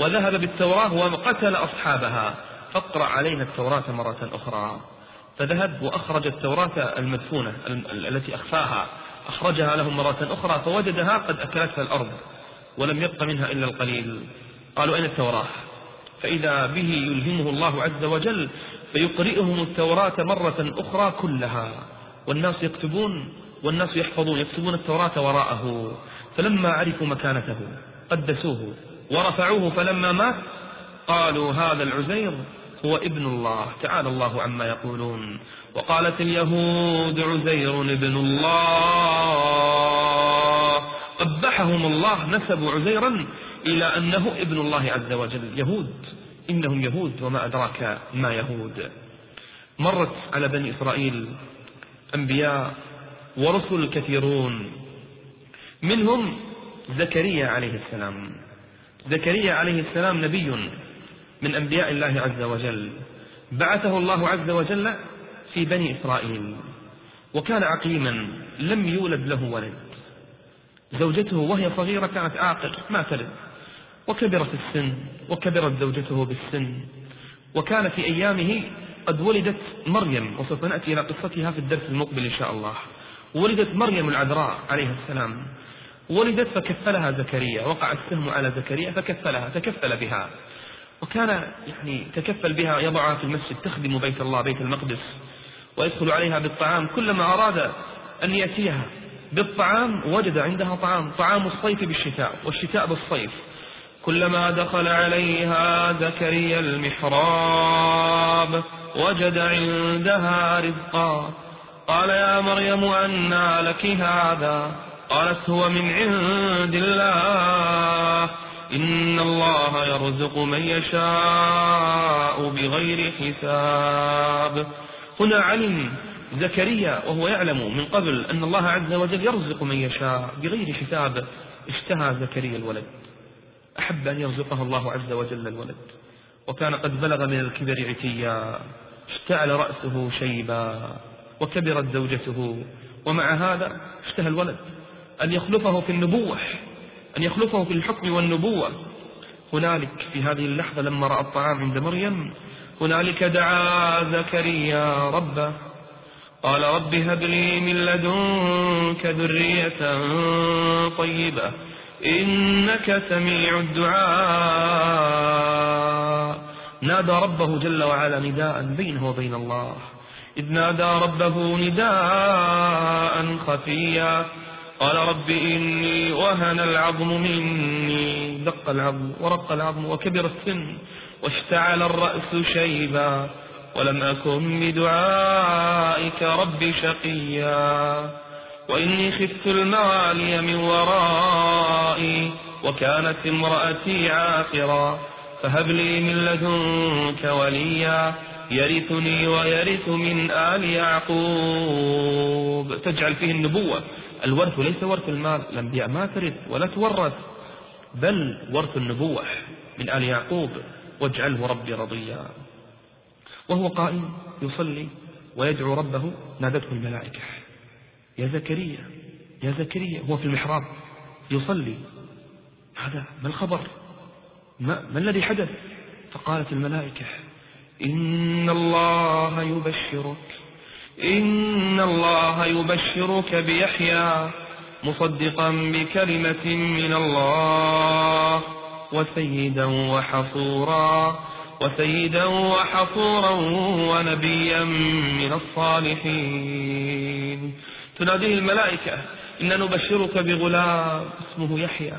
A: وذهب بالتوراة وقتل أصحابها. فاقرأ علينا التوراة مرة أخرى. فذهب وأخرج التوراة المدفونة التي أخفاها. أخرجها لهم مرة أخرى فوجدها قد أكلتها الأرض ولم يبق منها إلا القليل. قالوا أين التوراة؟ فإذا به يلهمه الله عز وجل فيقرئهم التوراة مرة أخرى كلها. والناس يكتبون والناس يحفظون يكتبون التوراة وراءه. فلما عرفوا مكانته قدسوه ورفعوه فلما مات قالوا هذا العزير هو ابن الله. تعالى الله عما يقولون. وقالت اليهود عزير ابن الله. قبحهم الله نسبوا عزيرا إلى أنه ابن الله عز وجل. يهود. إنهم يهود وما أدراك ما يهود. مرت على بني إسرائيل أنبياء ورسل كثيرون. منهم زكريا عليه السلام. زكريا عليه السلام نبي. من أنبياء الله عز وجل. بعثه الله عز وجل في بني إسرائيل. وكان عقيما لم يولد له ولد. زوجته وهي صغيرة كانت عاقر ما تلد. وكبرت السن وكبرت زوجته بالسن. وكان في أيامه قد ولدت مريم وسوف نأتي إلى قصتها في الدرس المقبل إن شاء الله. ولدت مريم العذراء عليها السلام. ولدت فكفلها زكريا وقع السهم على زكريا فكفلها تكفل بها. وكان يعني تكفل بها يضعها في المسجد تخدم بيت الله بيت المقدس ويدخل عليها بالطعام. كلما أراد أن يأتيها بالطعام وجد عندها طعام طعام الصيف بالشتاء والشتاء بالصيف. كلما دخل عليها زكريا المحراب وجد عندها رزقا. قال يا مريم أنى لك هذا؟ قالت هو من عند الله. إن الله يرزق من يشاء بغير حساب. هنا علم زكريا وهو يعلم من قبل أن الله عز وجل يرزق من يشاء بغير حساب اشتهى زكريا الولد. أحب أن يرزقه الله عز وجل الولد. وكان قد بلغ من الكبر عتيا. اشتعل رأسه شيبا. وكبرت زوجته. ومع هذا اشتهى الولد. أن يخلفه في النبوة أن يخلفه في الحكم والنبوة. هنالك في هذه اللحظة لما رأى الطعام عند مريم هنالك دعا زكريا ربه. قال رب هب لي من لدنك ذرية طيبة إنك سميع الدعاء. نادى ربه جل وعلا نداء بينه وبين الله. إذ نادى ربه نداء خفيا. قال رب إني وهن العظم مني. دق العظم ورق العظم وكبر السن واشتعل الرأس شيبا ولم أكن بدعائك رب شقيا. وإني خفت الموالي من ورائي وكانت امرأتي عاقرا. فهب لي من لدنك وليا يرثني ويرث من آل يعقوب. تجعل فيه النبوة الورث ليس ورث المال الأنبياء ما ترث ولا تورث بل ورث النبوة من آل يعقوب واجعله ربي رضيا. وهو قائم يصلي ويدعو ربه نادته الملائكة. يا زكريا يا زكريا هو في المحراب يصلي. هذا ما الخبر؟ ما, ما الذي حدث؟ فقالت الملائكة إن الله يبشرك. إن الله يبشرك بيحيى مصدقا بكلمة من الله وسيدا وحصورا وسيدا وحصورا ونبيا من الصالحين تناديه الملائكة إن نبشرك بغلام اسمه يحيى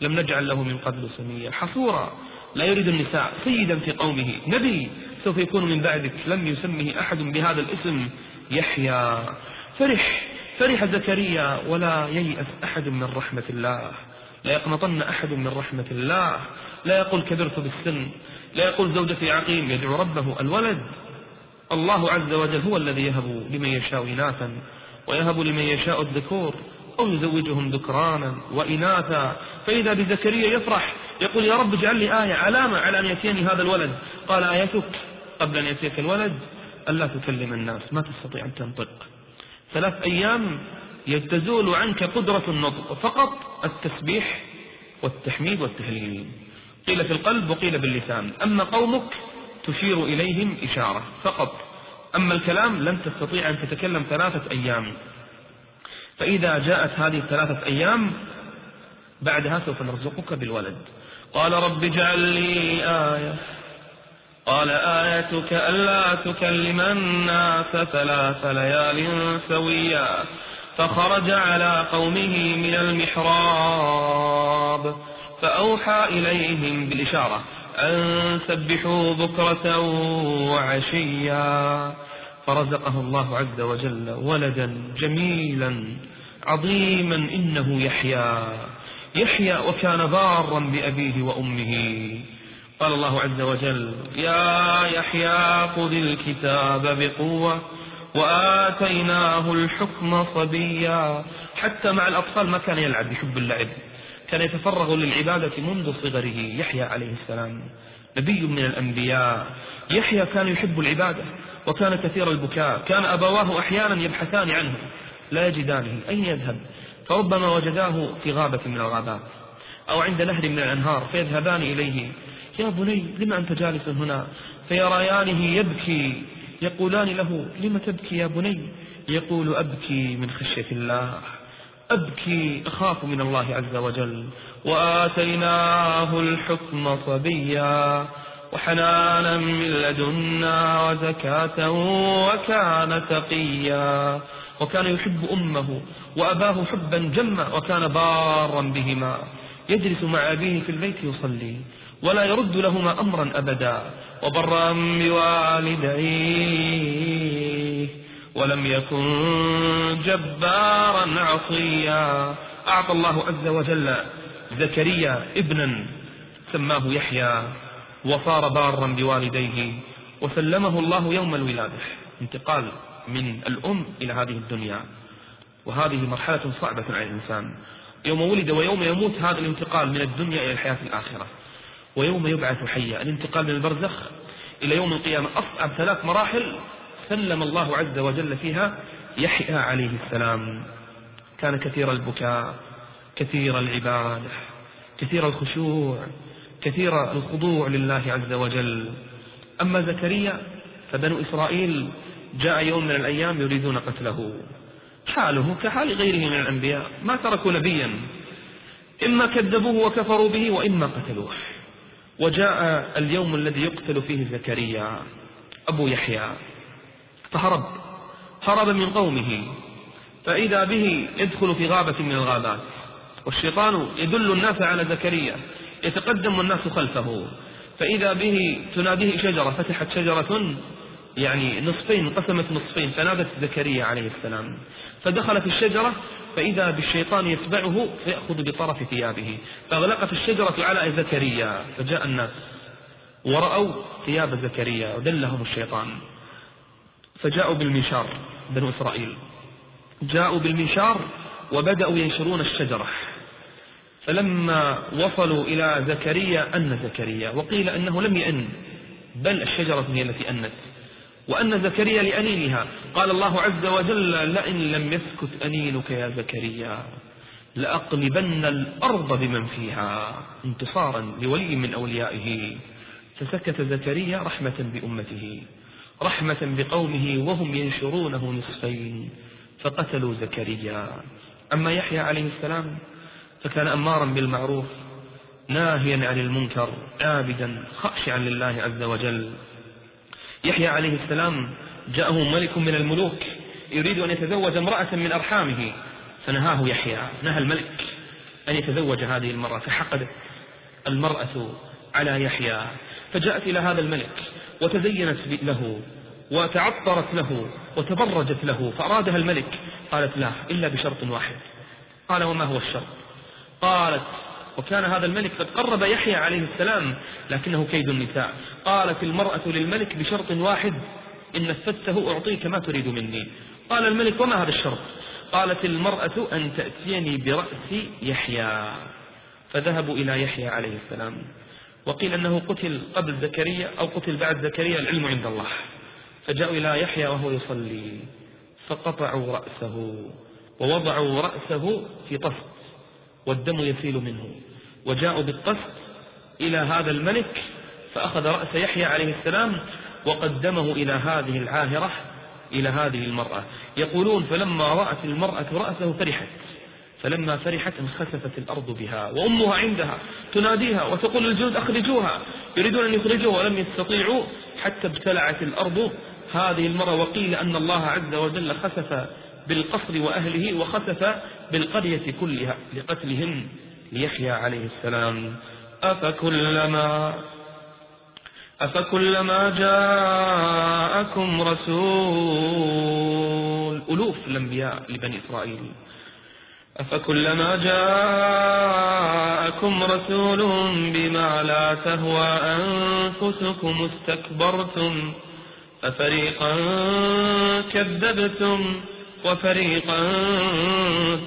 A: لم نجعل له من قبل سميا. حصورا لا يريد النساء سيدا في قومه. نبي سوف يكون من بعدك. لم يسمه أحد بهذا الاسم. يحيى. فرح فرح زكريا ولا ييأس أحد من رحمة الله. لا يقنطن أحد من رحمة الله. لا يقول كبرت بالسن. لا يقول زوجتي عقيم يدعو ربه الولد. الله عز وجل هو الذي يهب لمن يشاء إناثا ويهب لمن يشاء الذكور أو يزوجهم ذكرانا وإناثا. فإذا بزكريا يفرح يقول يا رب اجعل لي آية علامة على أن يأتيني هذا الولد. قال آيتك قبل أن يأتيك الولد؟ ألا تكلم الناس ما تستطيع أن تنطق. ثلاث أيام تزول عنك قدرة النطق فقط التسبيح والتحميد والتهليل. قيل في القلب وقيل باللسان. أما قومك تشير إليهم إشارة فقط. أما الكلام لن تستطيع أن تتكلم ثلاثة أيام. فإذا جاءت هذه الثلاثة أيام بعدها سوف نرزقك بالولد. قال رب اجعل لي آية. قال آيتك ألا تكلم الناس ثلاث ليال سويا فخرج على قومه من المحراب فأوحى إليهم بالإشارة أن سبحوا بكرة وعشيا. فرزقه الله عز وجل ولدا جميلا عظيما إنه يحيى يحيى وكان بارا بأبيه وأمه. قال الله عز وجل يا يحيى خذ الكتاب بقوة وآتيناه الحكم صبيا. حتى مع الأطفال ما كان يلعب يحب اللعب. كان يتفرغ للعبادة منذ صغره يحيى عليه السلام. نبي من الأنبياء. يحيى كان يحب العبادة وكان كثير البكاء. كان أبواه أحيانا يبحثان عنه. لا يجدانه أين يذهب؟ فربما وجداه في غابة من الغابات. أو عند نهر من الأنهار فيذهبان إليه. يا بني لما أنت جالس هنا؟ فيريانه يبكي يقولان له لم تبكي يا بني؟ يقول أبكي من خشية الله. أبكي أخاف من الله عز وجل. وآتيناه الحكم صبيا وحنانا من لدنا وزكاة وكان تقيا. وكان يحب أمه وأباه حبا جما وكان بارا بهما. يجلس مع أبيه في البيت يصلي ولا يرد لهما أمرا أبدا وبرا بوالديه ولم يكن جبارا عصيا. أعطى الله عز وجل زكريا ابنا سماه يحيى وصار بارا بوالديه وسلمه الله يوم الولادة. انتقال من الأم إلى هذه الدنيا وهذه مرحلة صعبة على الإنسان. يوم ولد ويوم يموت هذا الانتقال من الدنيا إلى الحياة الآخرة. ويوم يبعث حيا. الانتقال من البرزخ إلى يوم القيامة. أصعب ثلاث مراحل سلم الله عز وجل فيها يحيى عليه السلام. كان كثير البكاء كثير العبادة كثير الخشوع كثير الخضوع لله عز وجل. أما زكريا فبنو إسرائيل جاء يوم من الأيام يريدون قتله. حاله كحال غيره من الأنبياء. ما تركوا نبيا. إما كذبوه وكفروا به وإما قتلوه. وجاء اليوم الذي يقتل فيه زكريا أبو يحيى. فهرب. هرب من قومه. فإذا به يدخل في غابة من الغابات. والشيطان يدل الناس على زكريا. يتقدم الناس خلفه. فإذا به تناديه شجرة فتحت شجرة يعني نصفين انقسمت نصفين فنادت زكريا عليه السلام. فدخل في الشجرة فإذا بالشيطان يتبعه فيأخذ بطرف ثيابه. فأغلقت الشجرة على زكريا فجاء الناس. ورأوا ثياب زكريا ودلهم الشيطان. فجاءوا بالمنشار بنو إسرائيل. جاءوا بالمنشار وبدأوا ينشرون الشجرة. فلما وصلوا إلى زكريا أن زكريا وقيل أنه لم يأن بل الشجرة هي التي أنت. وأن زكريا لأنينها. قال الله عز وجل لئن لم يسكت أنينك يا زكريا لأقلبن الأرض بمن فيها انتصارا لولي من أوليائه. فسكت زكريا رحمة بأمته رحمة بقومه وهم ينشرونه نصفين فقتلوا زكريا. أما يحيى عليه السلام فكان أمارا بالمعروف ناهيا عن المنكر عابدا خاشعا لله عز وجل. يحيى عليه السلام جاءه ملك من الملوك يريد أن يتزوج امرأة من أرحامه فنهاه يحيى نهى الملك أن يتزوج هذه المرأة فحقدت المرأة على يحيى فجاءت إلى هذا الملك وتزينت له وتعطرت له وتبرجت له فأرادها الملك قالت لا إلا بشرط واحد قال وما هو الشرط؟ قالت وكان هذا الملك قد قرب يحيى عليه السلام لكنه كيد النساء. قالت المرأة للملك بشرط واحد إن نفذته أعطيك ما تريد مني. قال الملك وما هذا الشرط؟ قالت المرأة أن تأتيني برأس يحيى. فذهبوا إلى يحيى عليه السلام. وقيل أنه قتل قبل زكريا أو قتل بعد زكريا العلم عند الله. فجاءوا إلى يحيى وهو يصلي. فقطعوا رأسه ووضعوا رأسه في طفق والدم يسيل منه. وجاءوا بالقصد إلى هذا الملك فأخذ رأس يحيى عليه السلام وقدمه إلى هذه العاهرة إلى هذه المرأة. يقولون فلما رأت المرأة رأسه فرحت فلما فرحت انخسفت الأرض بها وأمها عندها تناديها وتقول للجنود أخرجوها يريدون أن يخرجوها ولم يستطيعوا حتى ابتلعت الأرض. هذه المرة وقيل أن الله عز وجل خسف بالقصر وأهله وخسف بالقرية كلها لقتلهم. ليحيى عليه السلام. أفكلما أفكلما جاءكم رسول. ألوف الأنبياء لبني إسرائيل. أفكلما جاءكم رسول بما لا تهوى أنفسكم استكبرتم. ففريقا كذبتم وفريقا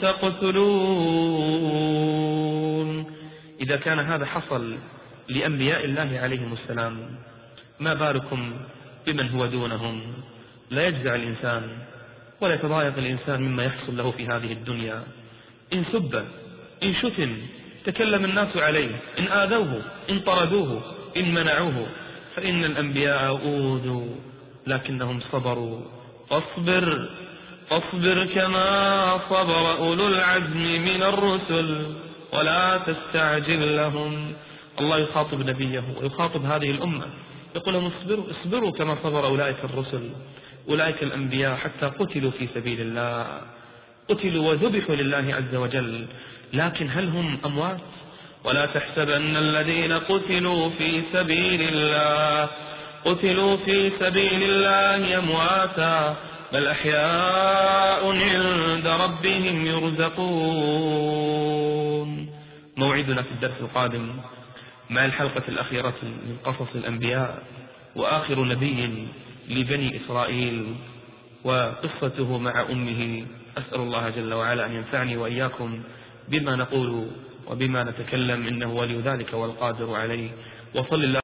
A: تقتلون. إذا كان هذا حصل لأنبياء الله عليهم السلام ما بالكم بمن هو دونهم؟ لا يجزع الإنسان ولا يتضايق الإنسان مما يحصل له في هذه الدنيا. إن سب إن شتم تكلم الناس عليه إن آذوه إن طردوه إن منعوه فإن الأنبياء أوذوا لكنهم صبروا. فاصبر فاصبر كما صبر أولو العزم من الرسل. ولا تستعجل لهم. الله يخاطب نبيه ويخاطب هذه الأمة. يقول لهم اصبروا اصبروا كما صبر أولئك الرسل أولئك الأنبياء حتى قتلوا في سبيل الله. قتلوا وذبحوا لله عز وجل. لكن هل هم أموات؟ ولا تحسبن الذين قتلوا في سبيل الله. قتلوا في سبيل الله أمواتا بل أحياء عند ربهم يرزقون. موعدنا في الدرس القادم مع الحلقة الأخيرة من قصص الأنبياء وآخر نبي لبني إسرائيل وقصته مع أمه. أسأل الله جل وعلا أن ينفعني وإياكم بما نقول وبما نتكلم إنه ولي ذلك والقادر عليه. وصل الله